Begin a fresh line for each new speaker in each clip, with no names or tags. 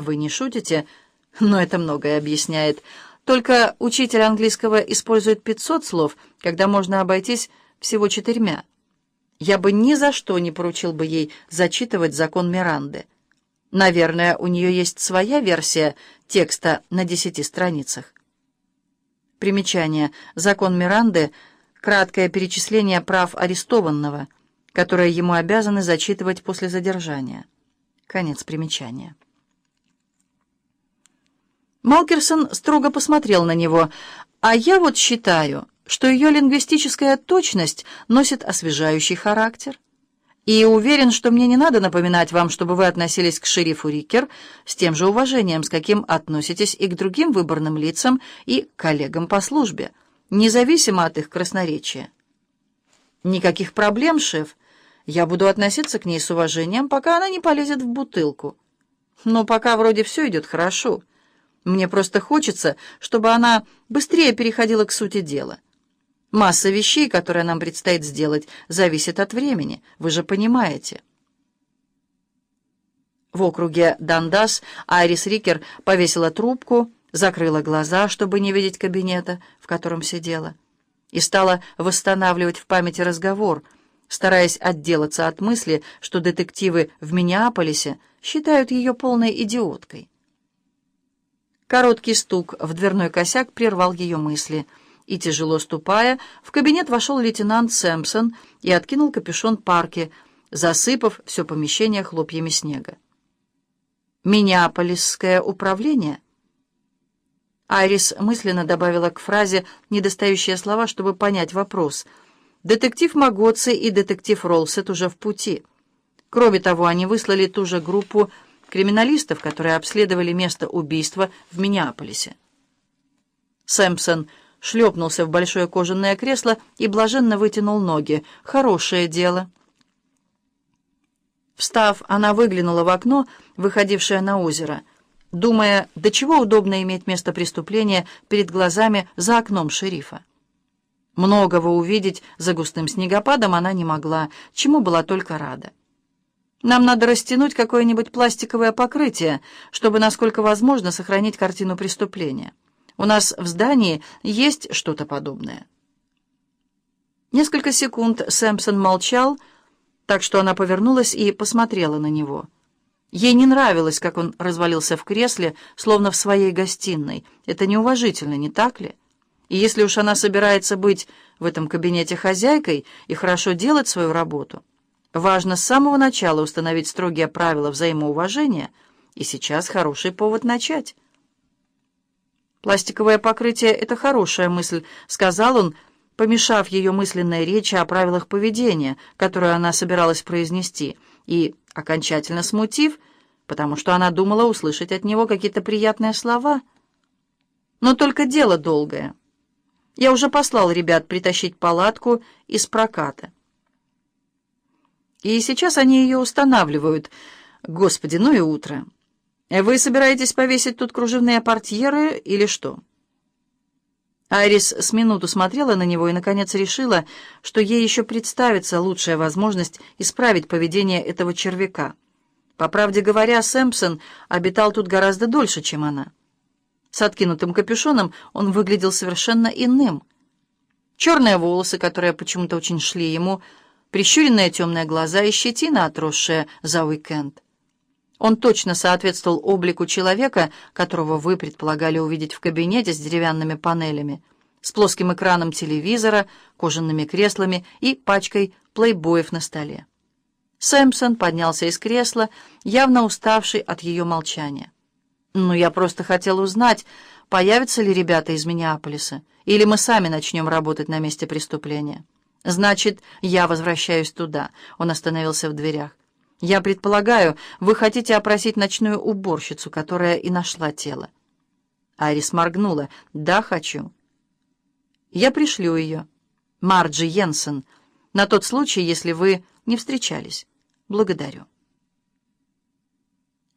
Вы не шутите, но это многое объясняет. Только учитель английского использует 500 слов, когда можно обойтись всего четырьмя. Я бы ни за что не поручил бы ей зачитывать закон Миранды. Наверное, у нее есть своя версия текста на десяти страницах. Примечание. Закон Миранды — краткое перечисление прав арестованного, которые ему обязаны зачитывать после задержания. Конец примечания. Малкерсон строго посмотрел на него. «А я вот считаю, что ее лингвистическая точность носит освежающий характер. И уверен, что мне не надо напоминать вам, чтобы вы относились к шерифу Рикер с тем же уважением, с каким относитесь и к другим выборным лицам и коллегам по службе, независимо от их красноречия. Никаких проблем, шеф. Я буду относиться к ней с уважением, пока она не полезет в бутылку. Но пока вроде все идет хорошо. Мне просто хочется, чтобы она быстрее переходила к сути дела. Масса вещей, которые нам предстоит сделать, зависит от времени, вы же понимаете. В округе Дандас Айрис Рикер повесила трубку, закрыла глаза, чтобы не видеть кабинета, в котором сидела, и стала восстанавливать в памяти разговор, стараясь отделаться от мысли, что детективы в Миннеаполисе считают ее полной идиоткой. Короткий стук в дверной косяк прервал ее мысли — и, тяжело ступая, в кабинет вошел лейтенант Сэмпсон и откинул капюшон парки, засыпав все помещение хлопьями снега. «Миннеаполисское управление?» Айрис мысленно добавила к фразе недостающие слова, чтобы понять вопрос. «Детектив Магоци и детектив Ролсет уже в пути. Кроме того, они выслали ту же группу криминалистов, которые обследовали место убийства в Миннеаполисе». Сэмпсон шлепнулся в большое кожаное кресло и блаженно вытянул ноги. Хорошее дело. Встав, она выглянула в окно, выходившее на озеро, думая, до чего удобно иметь место преступления перед глазами за окном шерифа. Многого увидеть за густым снегопадом она не могла, чему была только рада. Нам надо растянуть какое-нибудь пластиковое покрытие, чтобы, насколько возможно, сохранить картину преступления. У нас в здании есть что-то подобное». Несколько секунд Сэмпсон молчал, так что она повернулась и посмотрела на него. Ей не нравилось, как он развалился в кресле, словно в своей гостиной. Это неуважительно, не так ли? И если уж она собирается быть в этом кабинете хозяйкой и хорошо делать свою работу, важно с самого начала установить строгие правила взаимоуважения, и сейчас хороший повод начать. «Пластиковое покрытие — это хорошая мысль», — сказал он, помешав ее мысленной речи о правилах поведения, которую она собиралась произнести, и окончательно смутив, потому что она думала услышать от него какие-то приятные слова. Но только дело долгое. Я уже послал ребят притащить палатку из проката. И сейчас они ее устанавливают. Господи, ну и утро. «Вы собираетесь повесить тут кружевные портьеры или что?» Айрис с минуту смотрела на него и, наконец, решила, что ей еще представится лучшая возможность исправить поведение этого червяка. По правде говоря, Сэмпсон обитал тут гораздо дольше, чем она. С откинутым капюшоном он выглядел совершенно иным. Черные волосы, которые почему-то очень шли ему, прищуренные темные глаза и щетина, отросшая за уикенд. Он точно соответствовал облику человека, которого вы предполагали увидеть в кабинете с деревянными панелями, с плоским экраном телевизора, кожаными креслами и пачкой плейбоев на столе. Сэмпсон поднялся из кресла, явно уставший от ее молчания. «Ну, я просто хотел узнать, появятся ли ребята из Миннеаполиса, или мы сами начнем работать на месте преступления. Значит, я возвращаюсь туда». Он остановился в дверях. Я предполагаю, вы хотите опросить ночную уборщицу, которая и нашла тело. Арис моргнула. Да, хочу. Я пришлю ее. Марджи Йенсен. На тот случай, если вы не встречались. Благодарю.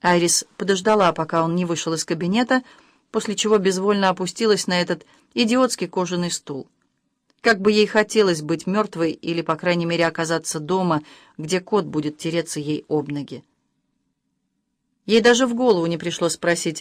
Айрис подождала, пока он не вышел из кабинета, после чего безвольно опустилась на этот идиотский кожаный стул. Как бы ей хотелось быть мертвой или, по крайней мере, оказаться дома, где кот будет тереться ей об ноги. Ей даже в голову не пришло спросить,